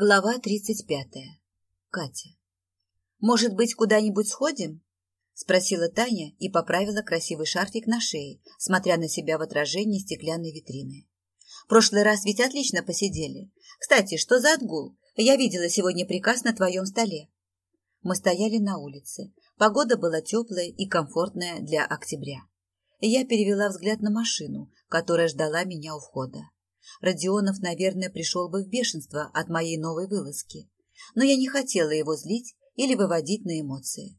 Глава тридцать пятая. Катя. «Может быть, куда-нибудь сходим?» – спросила Таня и поправила красивый шарфик на шее, смотря на себя в отражении стеклянной витрины. «Прошлый раз ведь отлично посидели. Кстати, что за отгул? Я видела сегодня приказ на твоем столе». Мы стояли на улице. Погода была теплая и комфортная для октября. Я перевела взгляд на машину, которая ждала меня у входа. Родионов, наверное, пришел бы в бешенство от моей новой вылазки. Но я не хотела его злить или выводить на эмоции.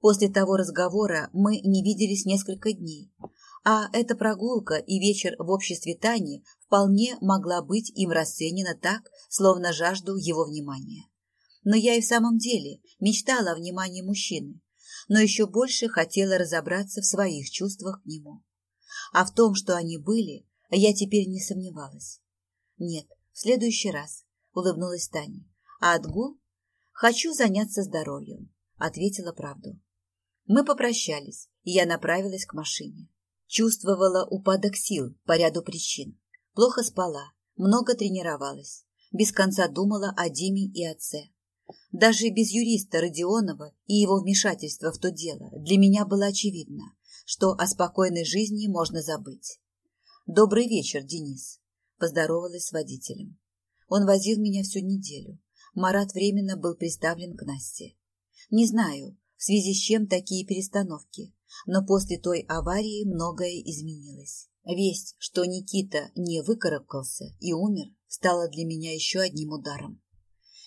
После того разговора мы не виделись несколько дней, а эта прогулка и вечер в обществе Тани вполне могла быть им расценена так, словно жажду его внимания. Но я и в самом деле мечтала о внимании мужчины, но еще больше хотела разобраться в своих чувствах к нему. А в том, что они были, я теперь не сомневалась. Нет, в следующий раз, улыбнулась Таня. А отгул? Хочу заняться здоровьем, ответила правду. Мы попрощались, и я направилась к машине. Чувствовала упадок сил по ряду причин. Плохо спала, много тренировалась, без конца думала о Диме и отце. Даже без юриста Родионова и его вмешательства в то дело для меня было очевидно, что о спокойной жизни можно забыть. «Добрый вечер, Денис», – поздоровалась с водителем. Он возил меня всю неделю. Марат временно был приставлен к Насте. Не знаю, в связи с чем такие перестановки, но после той аварии многое изменилось. Весть, что Никита не выкарабкался и умер, стала для меня еще одним ударом.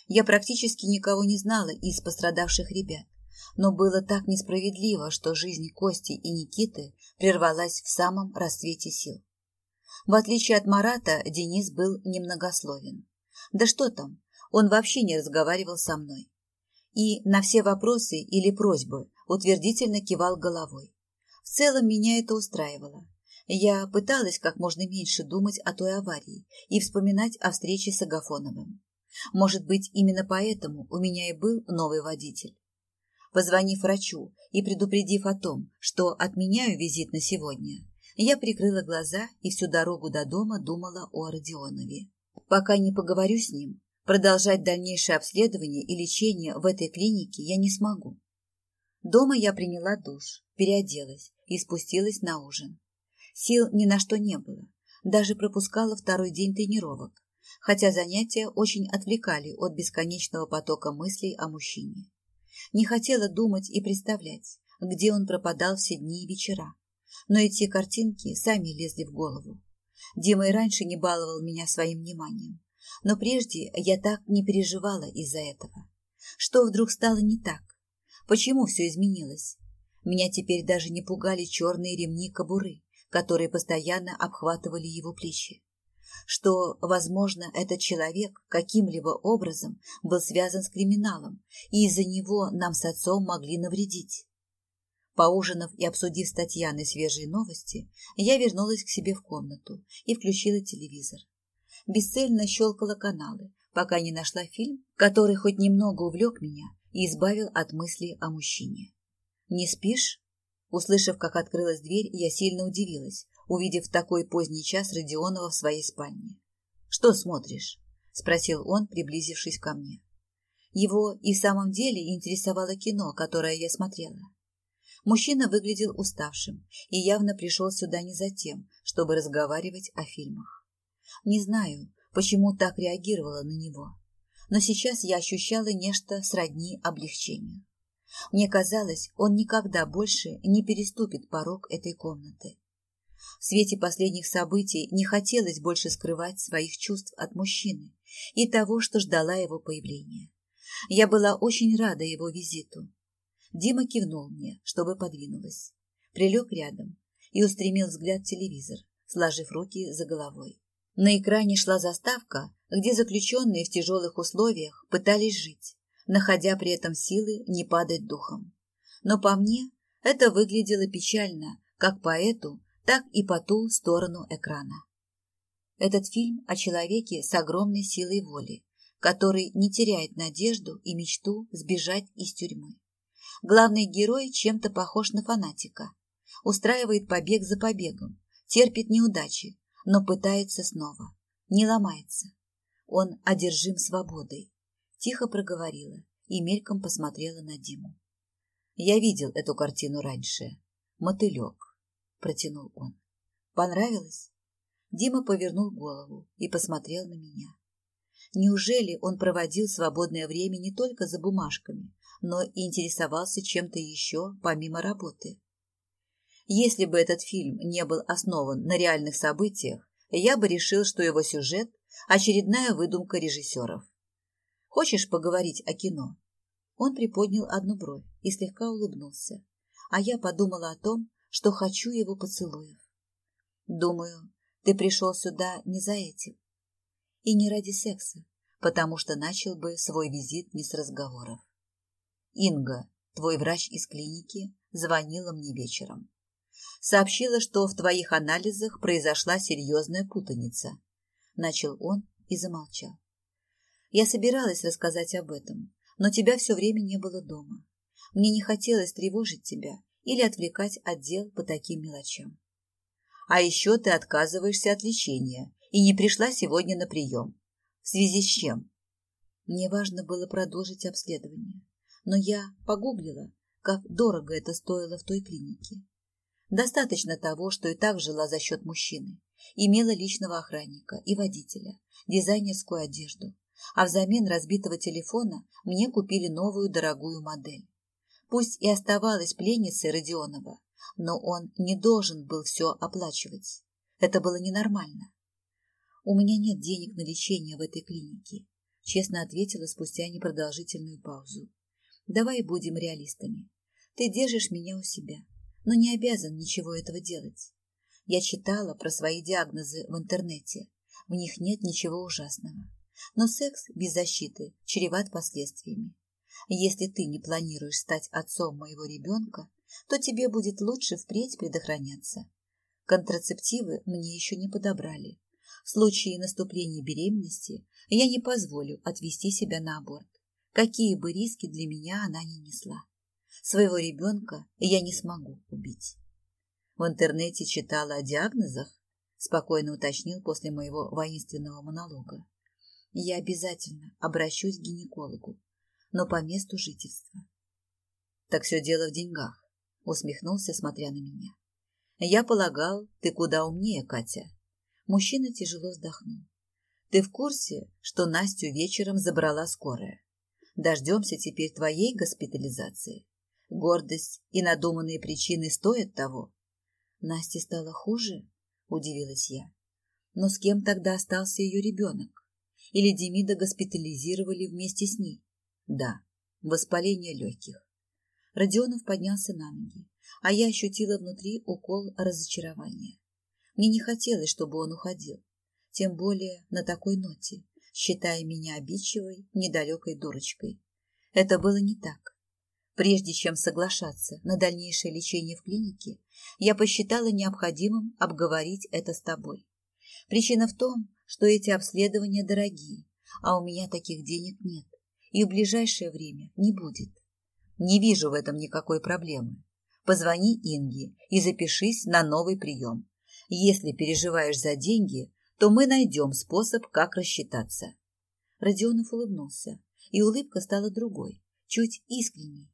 Я практически никого не знала из пострадавших ребят, но было так несправедливо, что жизнь Кости и Никиты прервалась в самом расцвете сил. В отличие от Марата, Денис был немногословен. Да что там, он вообще не разговаривал со мной. И на все вопросы или просьбы утвердительно кивал головой. В целом меня это устраивало. Я пыталась как можно меньше думать о той аварии и вспоминать о встрече с Агафоновым. Может быть, именно поэтому у меня и был новый водитель. Позвонив врачу и предупредив о том, что отменяю визит на сегодня, я прикрыла глаза и всю дорогу до дома думала о Родионове. Пока не поговорю с ним, продолжать дальнейшее обследование и лечение в этой клинике я не смогу. Дома я приняла душ, переоделась и спустилась на ужин. Сил ни на что не было, даже пропускала второй день тренировок, хотя занятия очень отвлекали от бесконечного потока мыслей о мужчине. Не хотела думать и представлять, где он пропадал все дни и вечера, но эти картинки сами лезли в голову. Дима и раньше не баловал меня своим вниманием, но прежде я так не переживала из-за этого. Что вдруг стало не так? Почему все изменилось? Меня теперь даже не пугали черные ремни кобуры, которые постоянно обхватывали его плечи. Что, возможно, этот человек каким-либо образом был связан с криминалом, и из-за него нам с отцом могли навредить. Поужинав и обсудив с Татьяной свежие новости, я вернулась к себе в комнату и включила телевизор. Бесцельно щелкала каналы, пока не нашла фильм, который хоть немного увлек меня и избавил от мыслей о мужчине. «Не спишь?» Услышав, как открылась дверь, я сильно удивилась, увидев в такой поздний час Родионова в своей спальне. «Что смотришь?» – спросил он, приблизившись ко мне. Его и в самом деле интересовало кино, которое я смотрела. Мужчина выглядел уставшим и явно пришел сюда не за тем, чтобы разговаривать о фильмах. Не знаю, почему так реагировала на него, но сейчас я ощущала нечто сродни облегчению. Мне казалось, он никогда больше не переступит порог этой комнаты. В свете последних событий не хотелось больше скрывать своих чувств от мужчины и того, что ждала его появления. Я была очень рада его визиту, Дима кивнул мне, чтобы подвинулась. Прилег рядом и устремил взгляд в телевизор, сложив руки за головой. На экране шла заставка, где заключенные в тяжелых условиях пытались жить, находя при этом силы не падать духом. Но по мне это выглядело печально как по эту, так и по ту сторону экрана. Этот фильм о человеке с огромной силой воли, который не теряет надежду и мечту сбежать из тюрьмы. Главный герой чем-то похож на фанатика. Устраивает побег за побегом, терпит неудачи, но пытается снова. Не ломается. Он одержим свободой. Тихо проговорила и мельком посмотрела на Диму. Я видел эту картину раньше. Мотылек, протянул он. Понравилось? Дима повернул голову и посмотрел на меня. Неужели он проводил свободное время не только за бумажками, но и интересовался чем-то еще помимо работы? Если бы этот фильм не был основан на реальных событиях, я бы решил, что его сюжет – очередная выдумка режиссеров. Хочешь поговорить о кино? Он приподнял одну бровь и слегка улыбнулся, а я подумала о том, что хочу его поцелуев. Думаю, ты пришел сюда не за этим. И не ради секса, потому что начал бы свой визит не с разговоров. Инга, твой врач из клиники, звонила мне вечером. Сообщила, что в твоих анализах произошла серьезная путаница. Начал он и замолчал. Я собиралась рассказать об этом, но тебя все время не было дома. Мне не хотелось тревожить тебя или отвлекать от дел по таким мелочам. А еще ты отказываешься от лечения и не пришла сегодня на прием. В связи с чем? Мне важно было продолжить обследование, но я погуглила, как дорого это стоило в той клинике. Достаточно того, что и так жила за счет мужчины, имела личного охранника и водителя, дизайнерскую одежду, а взамен разбитого телефона мне купили новую дорогую модель. Пусть и оставалась пленницей Родионова, но он не должен был все оплачивать. Это было ненормально. У меня нет денег на лечение в этой клинике, честно ответила спустя непродолжительную паузу. Давай будем реалистами. Ты держишь меня у себя, но не обязан ничего этого делать. Я читала про свои диагнозы в интернете. В них нет ничего ужасного. Но секс без защиты чреват последствиями. Если ты не планируешь стать отцом моего ребенка, то тебе будет лучше впредь предохраняться. Контрацептивы мне еще не подобрали. В случае наступления беременности я не позволю отвести себя на аборт, какие бы риски для меня она ни несла. Своего ребенка я не смогу убить. В интернете читала о диагнозах, спокойно уточнил после моего воинственного монолога. Я обязательно обращусь к гинекологу, но по месту жительства. Так все дело в деньгах усмехнулся, смотря на меня. Я полагал, ты куда умнее, Катя. Мужчина тяжело вздохнул. Ты в курсе, что Настю вечером забрала скорая? Дождемся теперь твоей госпитализации. Гордость и надуманные причины стоят того. Насте стало хуже, удивилась я. Но с кем тогда остался ее ребенок? Или Демида госпитализировали вместе с ней? Да, воспаление легких. Родионов поднялся на ноги, а я ощутила внутри укол разочарования. Мне не хотелось, чтобы он уходил, тем более на такой ноте, считая меня обидчивой, недалекой дурочкой. Это было не так. Прежде чем соглашаться на дальнейшее лечение в клинике, я посчитала необходимым обговорить это с тобой. Причина в том, что эти обследования дорогие, а у меня таких денег нет и в ближайшее время не будет. Не вижу в этом никакой проблемы. Позвони Инге и запишись на новый прием. Если переживаешь за деньги, то мы найдем способ, как рассчитаться. Родионов улыбнулся, и улыбка стала другой, чуть искренней.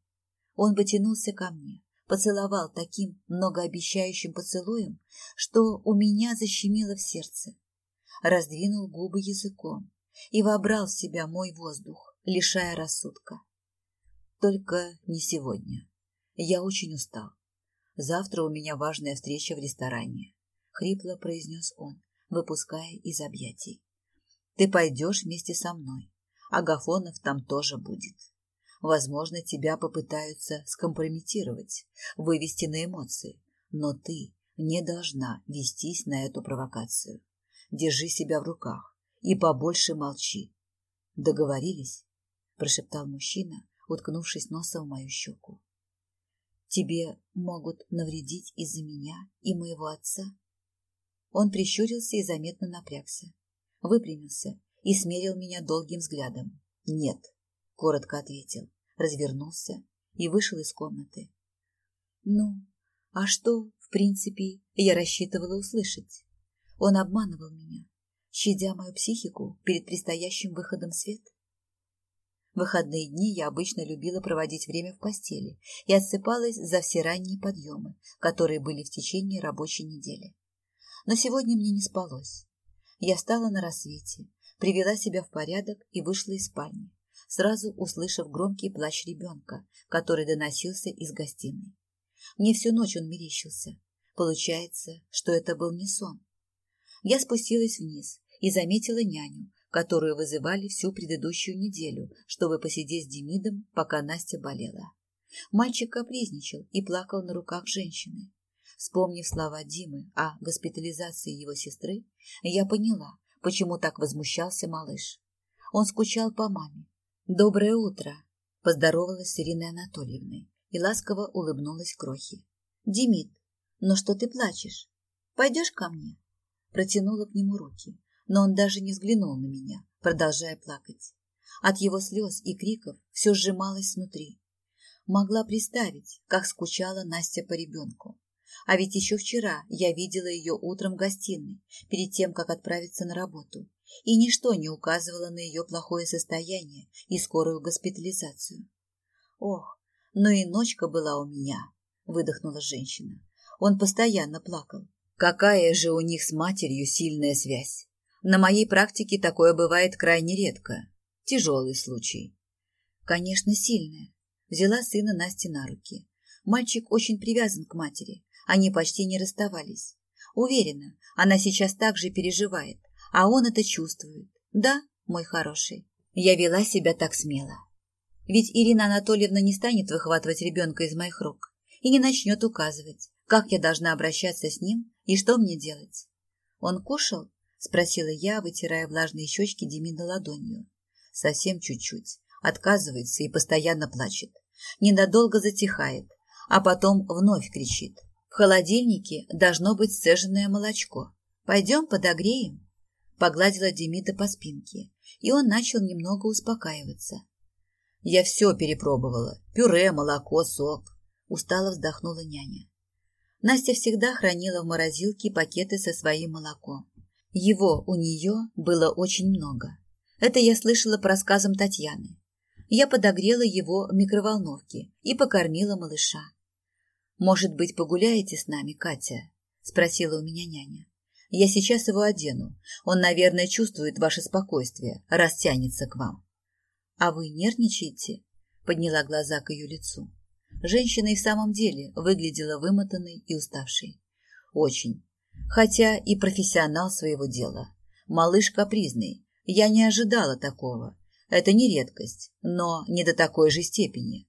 Он потянулся ко мне, поцеловал таким многообещающим поцелуем, что у меня защемило в сердце. Раздвинул губы языком и вобрал в себя мой воздух, лишая рассудка. Только не сегодня. Я очень устал. Завтра у меня важная встреча в ресторане. Хрипло произнес он, выпуская из объятий. Ты пойдешь вместе со мной. Агафонов там тоже будет. Возможно, тебя попытаются скомпрометировать, вывести на эмоции. Но ты не должна вестись на эту провокацию. Держи себя в руках и побольше молчи. Договорились? Прошептал мужчина, уткнувшись носом в мою щеку. «Тебе могут навредить из-за меня и моего отца?» Он прищурился и заметно напрягся, выпрямился и смерил меня долгим взглядом. «Нет», — коротко ответил, развернулся и вышел из комнаты. «Ну, а что, в принципе, я рассчитывала услышать? Он обманывал меня, щадя мою психику перед предстоящим выходом в свет. В выходные дни я обычно любила проводить время в постели и отсыпалась за все ранние подъемы, которые были в течение рабочей недели. Но сегодня мне не спалось. Я встала на рассвете, привела себя в порядок и вышла из спальни, сразу услышав громкий плач ребенка, который доносился из гостиной. Мне всю ночь он мерещился. Получается, что это был не сон. Я спустилась вниз и заметила няню, которую вызывали всю предыдущую неделю, чтобы посидеть с Демидом, пока Настя болела. Мальчик капризничал и плакал на руках женщины. Вспомнив слова Димы о госпитализации его сестры, я поняла, почему так возмущался малыш. Он скучал по маме. «Доброе утро!» – поздоровалась с Ириной Анатольевной и ласково улыбнулась Крохе. «Демид, но что ты плачешь? Пойдешь ко мне?» Протянула к нему руки, но он даже не взглянул на меня, продолжая плакать. От его слез и криков все сжималось внутри. Могла представить, как скучала Настя по ребенку. А ведь еще вчера я видела ее утром в гостиной, перед тем, как отправиться на работу, и ничто не указывало на ее плохое состояние и скорую госпитализацию. Ох, но и ночка была у меня, выдохнула женщина. Он постоянно плакал. Какая же у них с матерью сильная связь. На моей практике такое бывает крайне редко. Тяжелый случай. Конечно, сильная. Взяла сына Насти на руки. Мальчик очень привязан к матери. Они почти не расставались. Уверена, она сейчас так же переживает, а он это чувствует. Да, мой хороший. Я вела себя так смело. Ведь Ирина Анатольевна не станет выхватывать ребенка из моих рук и не начнет указывать, как я должна обращаться с ним и что мне делать. Он кушал? Спросила я, вытирая влажные щечки Демина ладонью. Совсем чуть-чуть. Отказывается и постоянно плачет. Ненадолго затихает, а потом вновь кричит. В холодильнике должно быть сцеженное молочко. Пойдем подогреем. Погладила Демида по спинке, и он начал немного успокаиваться. Я все перепробовала. Пюре, молоко, сок. Устало вздохнула няня. Настя всегда хранила в морозилке пакеты со своим молоком. Его у нее было очень много. Это я слышала по рассказам Татьяны. Я подогрела его в микроволновке и покормила малыша. «Может быть, погуляете с нами, Катя?» – спросила у меня няня. «Я сейчас его одену. Он, наверное, чувствует ваше спокойствие, раз тянется к вам». «А вы нервничаете?» – подняла глаза к ее лицу. Женщина и в самом деле выглядела вымотанной и уставшей. Очень. Хотя и профессионал своего дела. Малыш капризный. Я не ожидала такого. Это не редкость, но не до такой же степени.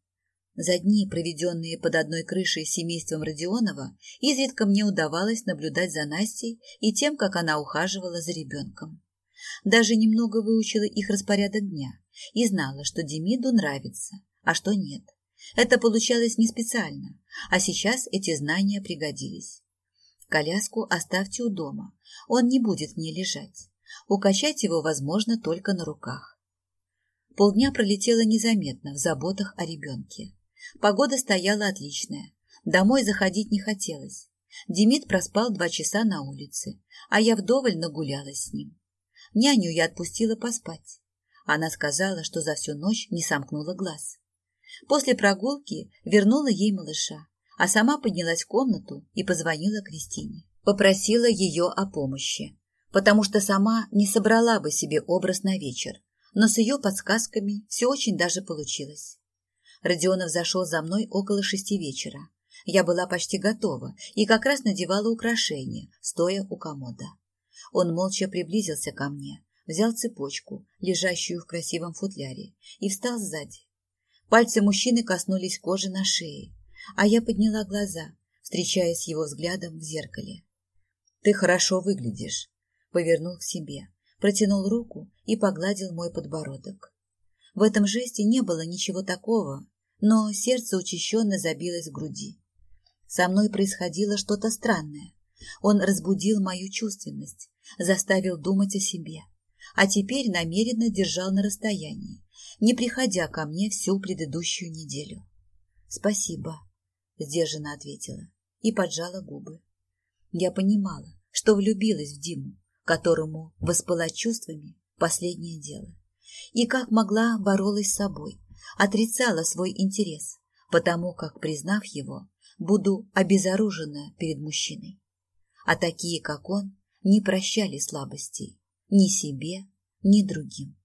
За дни, проведенные под одной крышей с семейством Родионова, изредка мне удавалось наблюдать за Настей и тем, как она ухаживала за ребенком. Даже немного выучила их распорядок дня и знала, что Демиду нравится, а что нет. Это получалось не специально, а сейчас эти знания пригодились. Коляску оставьте у дома, он не будет в ней лежать. Укачать его возможно только на руках. Полдня пролетело незаметно в заботах о ребенке. Погода стояла отличная, домой заходить не хотелось. Демид проспал два часа на улице, а я вдоволь нагулялась с ним. Няню я отпустила поспать. Она сказала, что за всю ночь не сомкнула глаз. После прогулки вернула ей малыша, а сама поднялась в комнату и позвонила Кристине. Попросила ее о помощи, потому что сама не собрала бы себе образ на вечер, но с ее подсказками все очень даже получилось. Родионов зашел за мной около шести вечера. Я была почти готова и как раз надевала украшения, стоя у комода. Он молча приблизился ко мне, взял цепочку, лежащую в красивом футляре, и встал сзади. Пальцы мужчины коснулись кожи на шее, а я подняла глаза, встречаясь с его взглядом в зеркале. «Ты хорошо выглядишь», — повернул к себе, протянул руку и погладил мой подбородок. В этом жесте не было ничего такого, но сердце учащенно забилось в груди. Со мной происходило что-то странное. Он разбудил мою чувственность, заставил думать о себе а теперь намеренно держал на расстоянии, не приходя ко мне всю предыдущую неделю. «Спасибо», — сдержанно ответила и поджала губы. Я понимала, что влюбилась в Диму, которому воспылать чувствами – последнее дело. И как могла боролась с собой, отрицала свой интерес, потому как, признав его, буду обезоружена перед мужчиной. А такие, как он, не прощали слабостей ни себе, ни другим.